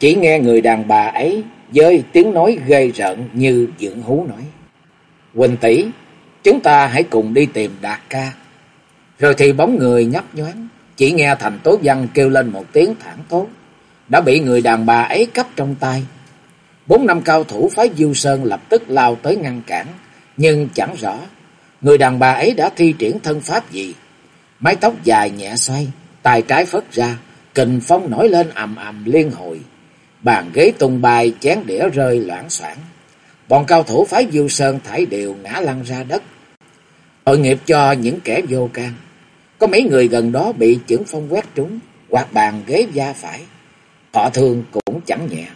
Chỉ nghe người đàn bà ấy dơi tiếng nói ghê rợn như dưỡng hú nói. Quỳnh tỷ, chúng ta hãy cùng đi tìm Đạt ca. Rồi thì bóng người nhấp nhoáng, chỉ nghe thành tố văn kêu lên một tiếng thẳng thốt. Đã bị người đàn bà ấy cấp trong tay. Bốn năm cao thủ phái Du Sơn lập tức lao tới ngăn cản, nhưng chẳng rõ người đàn bà ấy đã thi triển thân pháp gì. Mái tóc dài nhẹ xoay, tay trái phất ra, kình phong nổi lên ầm ầm liên hồi bàn ghế tung bay, chén đĩa rơi loãng xoảng. Bọn cao thủ phái Du Sơn thải đều ngã lăn ra đất. Tội nghiệp cho những kẻ vô can. Có mấy người gần đó bị chưởng phong quét trúng, hoặc bàn ghế da phải. Họ thương cũng chẳng nhẹ.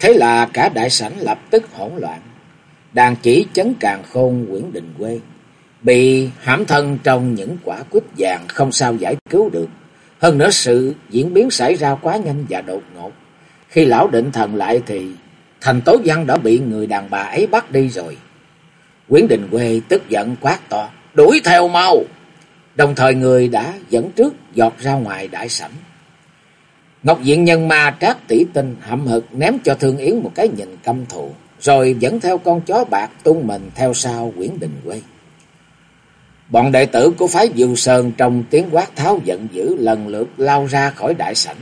Thế là cả đại sảnh lập tức hỗn loạn. Đàn chỉ chấn càng khôn Nguyễn Đình Quê. Bị hãm thân trong những quả quýt vàng không sao giải cứu được. Hơn nữa sự diễn biến xảy ra quá nhanh và đột ngột. Khi lão định thần lại thì thành tố văn đã bị người đàn bà ấy bắt đi rồi. Quyến Đình Quê tức giận quát to, đuổi theo mau. Đồng thời người đã dẫn trước giọt ra ngoài đại sảnh. Ngọc Diện Nhân Ma trát tỷ tinh hậm hực ném cho Thương Yến một cái nhìn căm thù, rồi dẫn theo con chó bạc tung mình theo sau Quyến Đình Quê. Bọn đệ tử của phái Diệu Sơn trong tiếng quát tháo giận dữ lần lượt lao ra khỏi đại sảnh,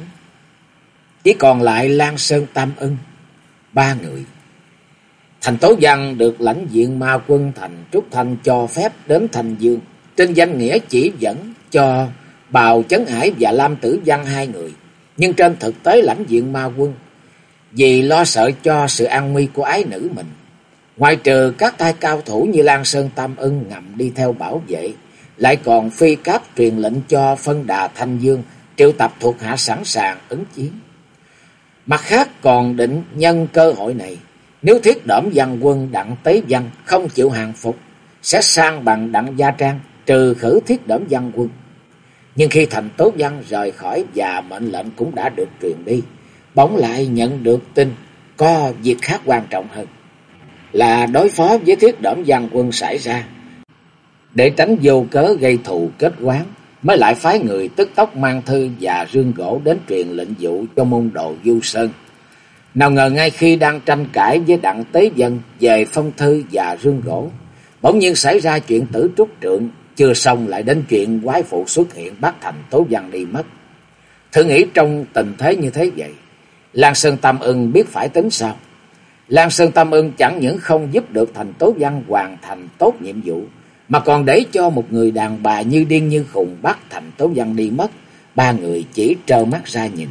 chỉ còn lại Lan Sơn Tam Ân, ba người. Thành Tố Văn được lãnh diện ma quân thành Trúc Thanh cho phép đến Thành Dương, trên danh nghĩa chỉ dẫn cho Bào Chấn Hải và Lam Tử Văn hai người. Nhưng trên thực tế lãnh diện ma quân, vì lo sợ cho sự an nguy của ái nữ mình. Ngoài trừ các tay cao thủ như Lan Sơn Tam Ân ngầm đi theo bảo vệ, lại còn phi cáp truyền lệnh cho phân đà Thanh Dương triệu tập thuộc hạ sẵn sàng ứng chiến. Mặt khác còn định nhân cơ hội này, nếu thiết đẩm văn quân đặng tế văn không chịu hàng phục, sẽ sang bằng đặng gia trang, trừ khử thiết đẩm văn quân. Nhưng khi thành tố văn rời khỏi và mệnh lệnh cũng đã được truyền đi, bỗng lại nhận được tin có việc khác quan trọng hơn, là đối phó với thiết đẩm văn quân xảy ra. Để tránh vô cớ gây thù kết quán, mới lại phái người tức tốc mang thư và rương gỗ đến truyền lệnh dụ cho môn đồ Du Sơn. Nào ngờ ngay khi đang tranh cãi với đặng tế dân về phong thư và rương gỗ, bỗng nhiên xảy ra chuyện tử trúc trượng, chưa xong lại đến chuyện quái phụ xuất hiện bắt thành tố văn đi mất. Thử nghĩ trong tình thế như thế vậy, Lan Sơn Tam ưng biết phải tính sao? Lan Sơn Tam ưng chẳng những không giúp được thành tố văn hoàn thành tốt nhiệm vụ, mà còn để cho một người đàn bà như điên như khùng bắt thành tố văn đi mất, ba người chỉ trơ mắt ra nhìn.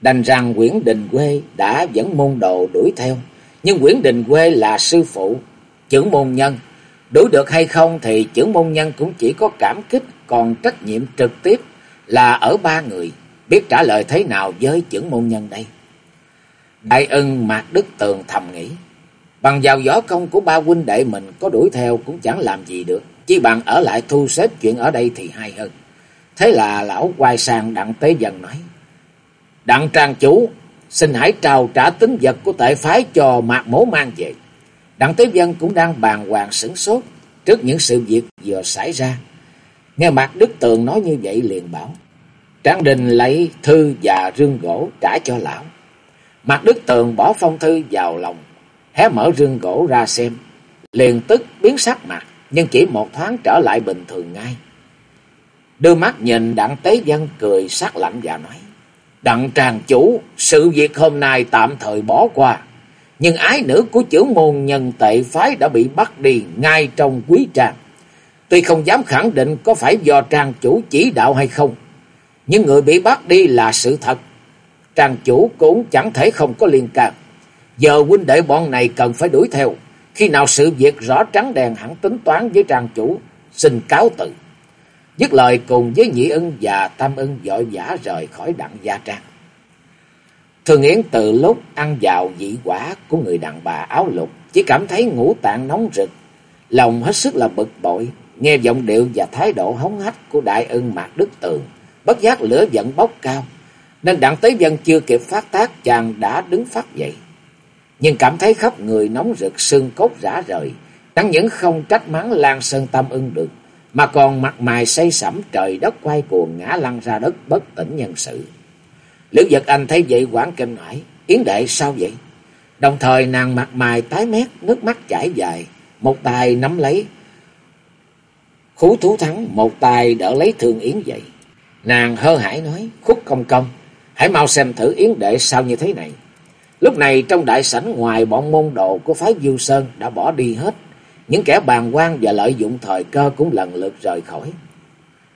Đành rằng Nguyễn Đình Quê đã dẫn môn đồ đuổi theo, nhưng Nguyễn Đình Quê là sư phụ, trưởng môn nhân. Đuổi được hay không thì trưởng môn nhân cũng chỉ có cảm kích, còn trách nhiệm trực tiếp là ở ba người, biết trả lời thế nào với trưởng môn nhân đây. Đại ân Mạc Đức Tường thầm nghĩ, Bằng vào võ công của ba huynh đệ mình có đuổi theo cũng chẳng làm gì được. Chỉ bằng ở lại thu xếp chuyện ở đây thì hay hơn. Thế là lão quay sang đặng tế dần nói. Đặng trang chủ, xin hãy trao trả tính vật của tệ phái cho mạc mố mang về. Đặng tế dân cũng đang bàn hoàng sửng sốt trước những sự việc vừa xảy ra. Nghe Mạc Đức Tường nói như vậy liền bảo. Tráng Đình lấy thư và rương gỗ trả cho lão. Mạc Đức Tường bỏ phong thư vào lòng hé mở rương gỗ ra xem, liền tức biến sắc mặt, nhưng chỉ một thoáng trở lại bình thường ngay. Đưa mắt nhìn đặng tế văn cười sắc lạnh và nói, Đặng tràng chủ, sự việc hôm nay tạm thời bỏ qua, nhưng ái nữ của chữ môn nhân tệ phái đã bị bắt đi ngay trong quý trang. Tuy không dám khẳng định có phải do trang chủ chỉ đạo hay không, nhưng người bị bắt đi là sự thật. Trang chủ cũng chẳng thể không có liên can. Giờ huynh đệ bọn này cần phải đuổi theo. Khi nào sự việc rõ trắng đèn hẳn tính toán với trang chủ, xin cáo từ. Dứt lời cùng với nhị ưng và tam ưng vội vã rời khỏi đặng gia trang. Thường Yến từ lúc ăn vào dị quả của người đàn bà áo lục, chỉ cảm thấy ngũ tạng nóng rực, lòng hết sức là bực bội, nghe giọng điệu và thái độ hống hách của đại ưng Mạc Đức Tường, bất giác lửa giận bốc cao, nên đặng tế dân chưa kịp phát tác chàng đã đứng phát dậy. Nhưng cảm thấy khắp người nóng rực xương cốt rã rời, chẳng những không trách mắng Lan Sơn tâm ưng được, mà còn mặt mày say sẩm trời đất quay cuồng ngã lăn ra đất bất tỉnh nhân sự. Lữ Giật Anh thấy vậy quảng kinh hỏi, Yến đệ sao vậy? Đồng thời nàng mặt mày tái mét, nước mắt chảy dài, một tay nắm lấy. Khú thú thắng, một tay đỡ lấy thương Yến dậy. Nàng hơ hải nói, khúc công công, hãy mau xem thử Yến đệ sao như thế này. Lúc này trong đại sảnh ngoài bọn môn đồ của phái Du Sơn đã bỏ đi hết. Những kẻ bàn quan và lợi dụng thời cơ cũng lần lượt rời khỏi.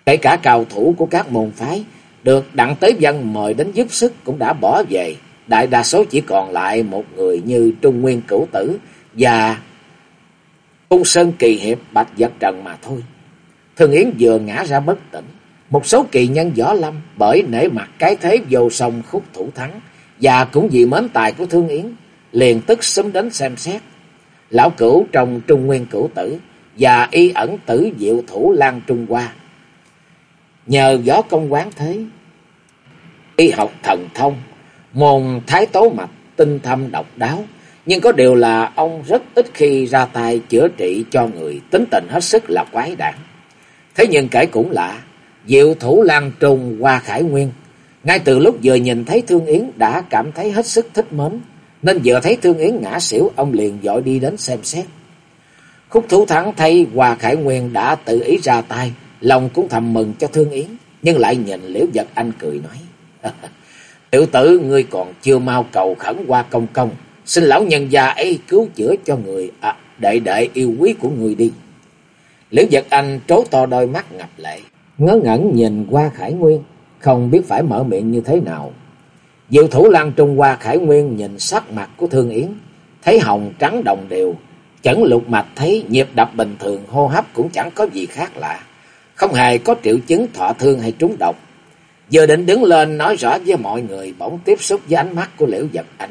Kể cả cao thủ của các môn phái, được Đặng Tế Dân mời đến giúp sức cũng đã bỏ về. Đại đa số chỉ còn lại một người như Trung Nguyên Cửu Tử và Cung Sơn Kỳ Hiệp Bạch Giật Trần mà thôi. Thường Yến vừa ngã ra bất tỉnh. Một số kỳ nhân võ lâm bởi nể mặt cái thế vô song khúc thủ thắng và cũng vì mến tài của Thương Yến liền tức xúm đến xem xét. Lão cửu trong Trung Nguyên Cửu Tử và y ẩn tử diệu thủ Lan Trung Hoa Nhờ gió công quán thế, y học thần thông, môn thái tố mạch, tinh thâm độc đáo. Nhưng có điều là ông rất ít khi ra tay chữa trị cho người, tính tình hết sức là quái đản. Thế nhưng kể cũng lạ, diệu thủ lan trùng qua khải nguyên. Ngay từ lúc vừa nhìn thấy Thương Yến đã cảm thấy hết sức thích mến, nên vừa thấy Thương Yến ngã xỉu, ông liền dội đi đến xem xét. Khúc thủ thắng thay Hòa Khải Nguyên đã tự ý ra tay, lòng cũng thầm mừng cho Thương Yến, nhưng lại nhìn Liễu Giật Anh cười nói. Tiểu tử ngươi còn chưa mau cầu khẩn qua công công, xin lão nhân gia ấy cứu chữa cho người à, đệ đệ yêu quý của người đi. Liễu Giật Anh trố to đôi mắt ngập lệ, ngớ ngẩn nhìn qua Khải Nguyên, không biết phải mở miệng như thế nào. Diệu thủ Lan Trung qua Khải Nguyên nhìn sắc mặt của Thương Yến, thấy hồng trắng đồng đều, chẩn lục mạch thấy nhịp đập bình thường hô hấp cũng chẳng có gì khác lạ không hề có triệu chứng thọ thương hay trúng độc. Giờ định đứng lên nói rõ với mọi người bỗng tiếp xúc với ánh mắt của Liễu Giật Anh.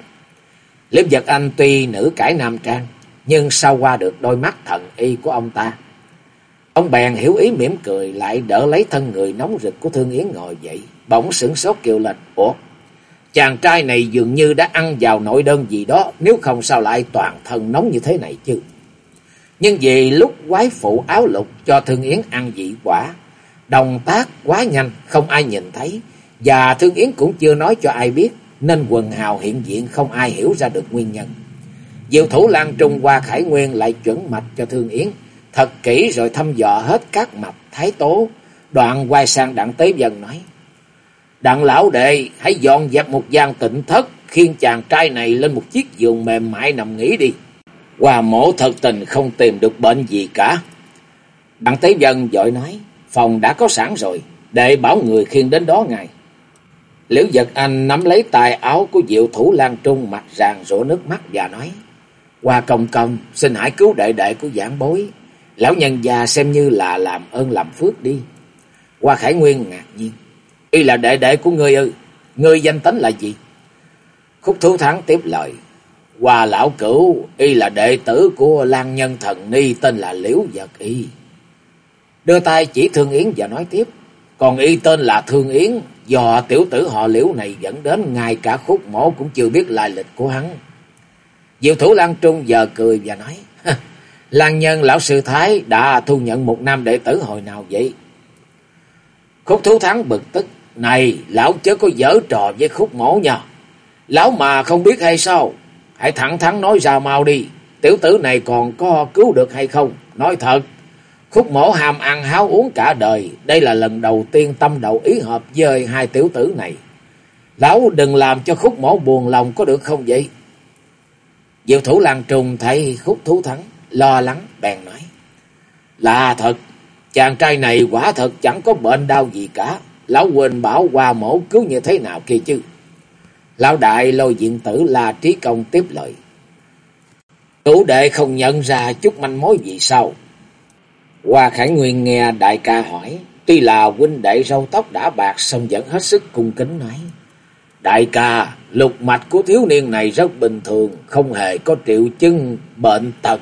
Liễu Giật Anh tuy nữ cải nam trang, nhưng sau qua được đôi mắt thần y của ông ta. Ông bèn hiểu ý mỉm cười lại đỡ lấy thân người nóng rực của Thương Yến ngồi dậy, bỗng sửng sốt kêu lên, Ủa, chàng trai này dường như đã ăn vào nội đơn gì đó, nếu không sao lại toàn thân nóng như thế này chứ. Nhưng vì lúc quái phụ áo lục cho Thương Yến ăn dị quả, động tác quá nhanh, không ai nhìn thấy, và Thương Yến cũng chưa nói cho ai biết, nên quần hào hiện diện không ai hiểu ra được nguyên nhân. Diệu thủ Lan Trung qua Khải Nguyên lại chuẩn mạch cho Thương Yến, thật kỹ rồi thăm dò hết các mạch thái tố, đoạn quay sang đặng tế dần nói. Đặng lão đệ, hãy dọn dẹp một gian tịnh thất, khiêng chàng trai này lên một chiếc giường mềm mại nằm nghỉ đi. Hòa mổ thật tình không tìm được bệnh gì cả. Đặng Tế Dân dội nói, phòng đã có sẵn rồi, để bảo người khiêng đến đó ngài. Liễu Giật Anh nắm lấy tài áo của diệu thủ Lan Trung mặt ràng rổ nước mắt và nói, Hoa công công, xin hãy cứu đệ đệ của giảng bối. Lão nhân già xem như là làm ơn làm phước đi. Hoa Khải Nguyên ngạc nhiên. Y là đệ đệ của ngươi ư? Ngươi danh tính là gì? Khúc Thú Thắng tiếp lời. Hoa lão cửu, y là đệ tử của Lan Nhân Thần Ni tên là Liễu Giật Y. Đưa tay chỉ Thương Yến và nói tiếp, còn y tên là Thương Yến, do tiểu tử họ Liễu này dẫn đến ngay cả khúc mổ cũng chưa biết lai lịch của hắn. Diệu thủ Lan Trung giờ cười và nói, Lan Nhân lão sư Thái đã thu nhận một nam đệ tử hồi nào vậy? Khúc thú thắng bực tức, này lão chớ có dở trò với khúc mổ nhờ. Lão mà không biết hay sao? Hãy thẳng thắn nói ra mau đi. Tiểu tử này còn có cứu được hay không? Nói thật. Khúc mổ ham ăn háo uống cả đời. Đây là lần đầu tiên tâm đầu ý hợp với hai tiểu tử này. Lão đừng làm cho khúc mổ buồn lòng có được không vậy? Diệu thủ làng trùng thấy khúc thú thắng. Lo lắng bèn nói. Là thật. Chàng trai này quả thật chẳng có bệnh đau gì cả. Lão quên bảo qua mổ cứu như thế nào kia chứ. Lão đại lôi diện tử là trí công tiếp lời. tủ đệ không nhận ra chút manh mối gì sao? Hoa Khải Nguyên nghe đại ca hỏi, Tuy là huynh đệ râu tóc đã bạc song vẫn hết sức cung kính nói. Đại ca, lục mạch của thiếu niên này rất bình thường, không hề có triệu chứng bệnh tật.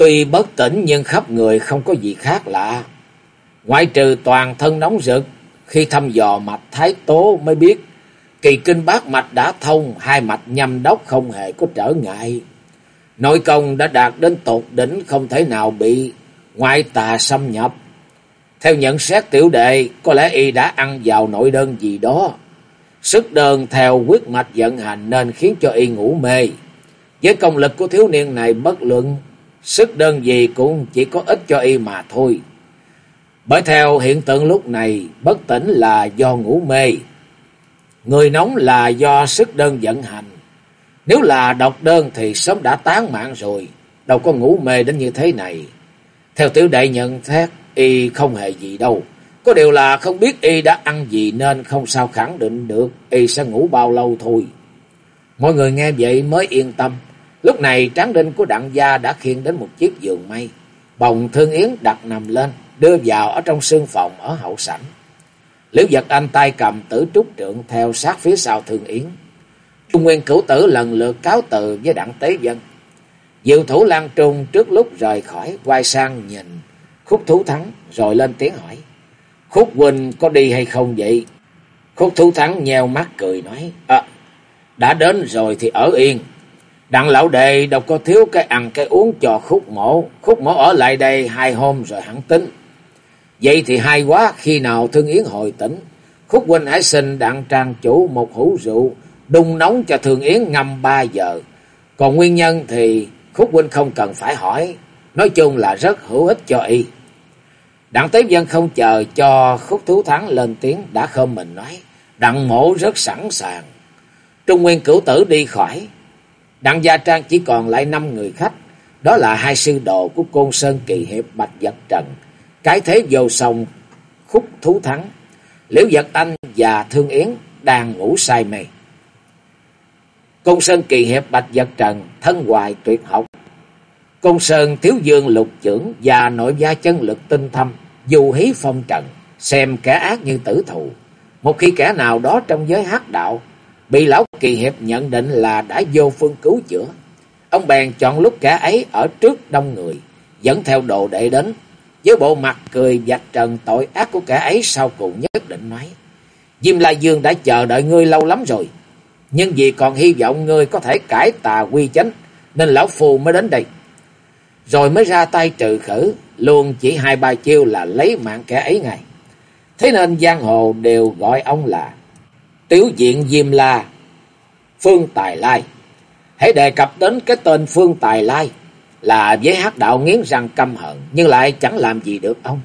Tuy bất tỉnh nhưng khắp người không có gì khác lạ. Ngoại trừ toàn thân nóng rực, khi thăm dò mạch thái tố mới biết kỳ kinh bát mạch đã thông, hai mạch nhâm đốc không hề có trở ngại. Nội công đã đạt đến tột đỉnh không thể nào bị ngoại tà xâm nhập. Theo nhận xét tiểu đệ, có lẽ y đã ăn vào nội đơn gì đó. Sức đơn theo quyết mạch vận hành nên khiến cho y ngủ mê. Với công lực của thiếu niên này bất luận, sức đơn gì cũng chỉ có ích cho y mà thôi. Bởi theo hiện tượng lúc này, bất tỉnh là do ngủ mê. Người nóng là do sức đơn vận hành. Nếu là độc đơn thì sớm đã tán mạng rồi, đâu có ngủ mê đến như thế này. Theo tiểu đệ nhận xét, y không hề gì đâu. Có điều là không biết y đã ăn gì nên không sao khẳng định được y sẽ ngủ bao lâu thôi. Mọi người nghe vậy mới yên tâm. Lúc này tráng đinh của đặng gia đã khiêng đến một chiếc giường mây. Bồng thương yến đặt nằm lên, đưa vào ở trong sương phòng ở hậu sảnh. Liễu giật anh tay cầm tử trúc trượng theo sát phía sau thương yến. Trung Nguyên cửu tử lần lượt cáo từ với đặng tế dân. Diệu thủ Lan Trung trước lúc rời khỏi, quay sang nhìn khúc thú thắng, rồi lên tiếng hỏi. Khúc huynh có đi hay không vậy? Khúc thú thắng nheo mắt cười nói. À, đã đến rồi thì ở yên. Đặng lão đệ đâu có thiếu cái ăn cái uống cho khúc mổ. Khúc mổ ở lại đây hai hôm rồi hẳn tính. Vậy thì hay quá, khi nào thương yến hồi tỉnh. Khúc huynh hãy xin đặng trang chủ một hũ rượu, đun nóng cho thương yến ngâm ba giờ. Còn nguyên nhân thì Khúc huynh không cần phải hỏi, nói chung là rất hữu ích cho y. Đặng tiếp Dân không chờ cho Khúc Thú Thắng lên tiếng đã không mình nói, Đặng mổ rất sẵn sàng. Trung Nguyên cửu tử đi khỏi, Đặng Gia Trang chỉ còn lại năm người khách, đó là hai sư đồ của Côn Sơn Kỳ Hiệp Bạch Vật Trần, cái thế vô song Khúc Thú Thắng, Liễu Vật Anh và Thương Yến đang ngủ say mê. Côn Sơn kỳ hiệp Bạch Vật Trần, thân hoài tuyệt học. Côn Sơn thiếu dương lục trưởng và nội gia chân lực tinh thâm, dù hí phong trần, xem kẻ ác như tử thù. Một khi kẻ nào đó trong giới hắc đạo, bị lão kỳ hiệp nhận định là đã vô phương cứu chữa. Ông bèn chọn lúc cả ấy ở trước đông người, dẫn theo đồ đệ đến, với bộ mặt cười vạch trần tội ác của cả ấy sau cùng nhất định nói. Diêm La Dương đã chờ đợi ngươi lâu lắm rồi nhưng vì còn hy vọng ngươi có thể cải tà quy chánh, nên lão phù mới đến đây. Rồi mới ra tay trừ khử, luôn chỉ hai ba chiêu là lấy mạng kẻ ấy ngay. Thế nên giang hồ đều gọi ông là Tiếu diện Diêm La, Phương Tài Lai. Hãy đề cập đến cái tên Phương Tài Lai là với hát đạo nghiến răng căm hận, nhưng lại chẳng làm gì được ông.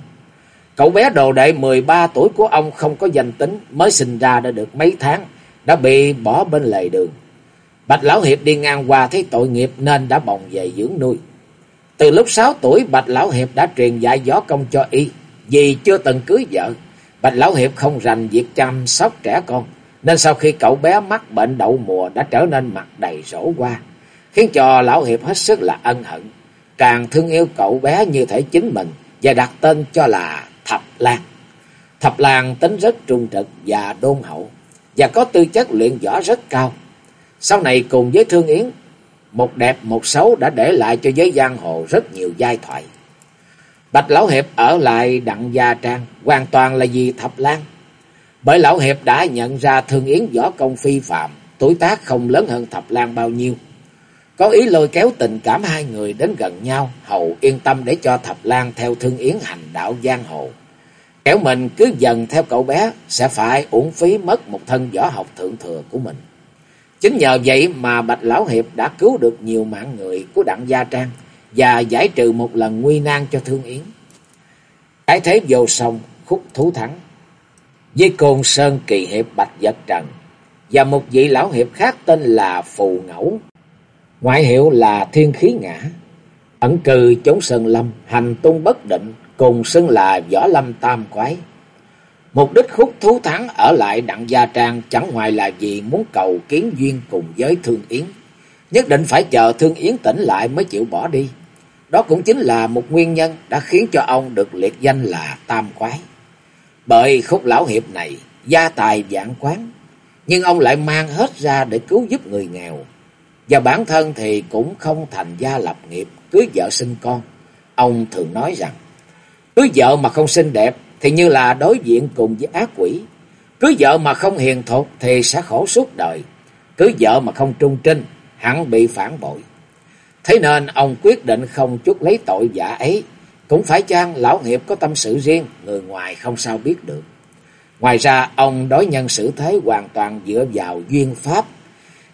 Cậu bé đồ đệ 13 tuổi của ông không có danh tính, mới sinh ra đã được mấy tháng, đã bị bỏ bên lề đường. Bạch Lão Hiệp đi ngang qua thấy tội nghiệp nên đã bồng về dưỡng nuôi. Từ lúc 6 tuổi Bạch Lão Hiệp đã truyền dạy gió công cho y. Vì chưa từng cưới vợ, Bạch Lão Hiệp không rành việc chăm sóc trẻ con. Nên sau khi cậu bé mắc bệnh đậu mùa đã trở nên mặt đầy rổ qua. Khiến cho Lão Hiệp hết sức là ân hận. Càng thương yêu cậu bé như thể chính mình và đặt tên cho là Thập Lan. Thập Lan tính rất trung trực và đôn hậu và có tư chất luyện võ rất cao. Sau này cùng với Thương Yến, một đẹp một xấu đã để lại cho giới giang hồ rất nhiều giai thoại. Bạch Lão Hiệp ở lại Đặng Gia Trang hoàn toàn là vì Thập Lan. Bởi Lão Hiệp đã nhận ra Thương Yến võ công phi phạm, tuổi tác không lớn hơn Thập Lan bao nhiêu. Có ý lôi kéo tình cảm hai người đến gần nhau, hầu yên tâm để cho Thập Lan theo Thương Yến hành đạo giang hồ. Kéo mình cứ dần theo cậu bé sẽ phải uổng phí mất một thân võ học thượng thừa của mình. Chính nhờ vậy mà Bạch Lão Hiệp đã cứu được nhiều mạng người của Đặng Gia Trang và giải trừ một lần nguy nan cho Thương Yến. Cái thế vô song khúc thú thắng. Với côn Sơn Kỳ Hiệp Bạch Vật Trần và một vị Lão Hiệp khác tên là Phù Ngẫu. Ngoại hiệu là Thiên Khí Ngã. Ẩn cư chống Sơn Lâm, hành tung bất định, cùng xưng là Võ Lâm Tam Quái. Mục đích khúc thú thắng ở lại Đặng Gia Trang chẳng ngoài là vì muốn cầu kiến duyên cùng với Thương Yến. Nhất định phải chờ Thương Yến tỉnh lại mới chịu bỏ đi. Đó cũng chính là một nguyên nhân đã khiến cho ông được liệt danh là Tam Quái. Bởi khúc lão hiệp này gia tài dạng quán, nhưng ông lại mang hết ra để cứu giúp người nghèo. Và bản thân thì cũng không thành gia lập nghiệp, cưới vợ sinh con. Ông thường nói rằng, cưới vợ mà không xinh đẹp thì như là đối diện cùng với ác quỷ. Cưới vợ mà không hiền thục thì sẽ khổ suốt đời. Cưới vợ mà không trung trinh, hẳn bị phản bội. Thế nên ông quyết định không chút lấy tội giả ấy. Cũng phải chăng lão hiệp có tâm sự riêng, người ngoài không sao biết được. Ngoài ra, ông đối nhân xử thế hoàn toàn dựa vào duyên pháp.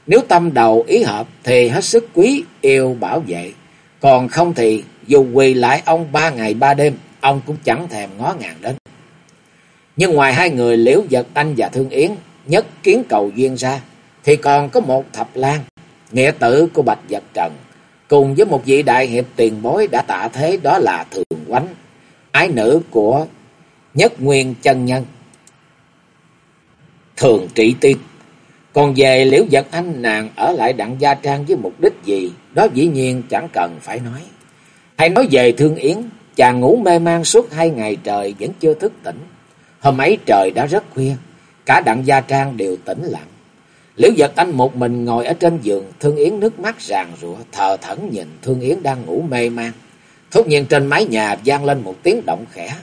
Nếu tâm đầu ý hợp thì hết sức quý, yêu, bảo vệ. Còn không thì dù quỳ lại ông ba ngày ba đêm, ông cũng chẳng thèm ngó ngàng đến. Nhưng ngoài hai người Liễu Giật Anh và Thương Yến nhất kiến cầu duyên ra, thì còn có một thập lan, nghĩa tử của Bạch Giật Trần, cùng với một vị đại hiệp tiền bối đã tạ thế đó là Thường Quánh, ái nữ của Nhất Nguyên Chân Nhân. Thường trị tiên. Còn về Liễu Giật Anh nàng ở lại đặng gia trang với mục đích gì, đó dĩ nhiên chẳng cần phải nói. Hay nói về Thương Yến, chàng ngủ mê man suốt hai ngày trời vẫn chưa thức tỉnh. Hôm ấy trời đã rất khuya, cả đặng gia trang đều tĩnh lặng. Liễu giật anh một mình ngồi ở trên giường, Thương Yến nước mắt ràng rụa, thờ thẫn nhìn Thương Yến đang ngủ mê man. Thốt nhiên trên mái nhà vang lên một tiếng động khẽ,